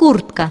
Куртка.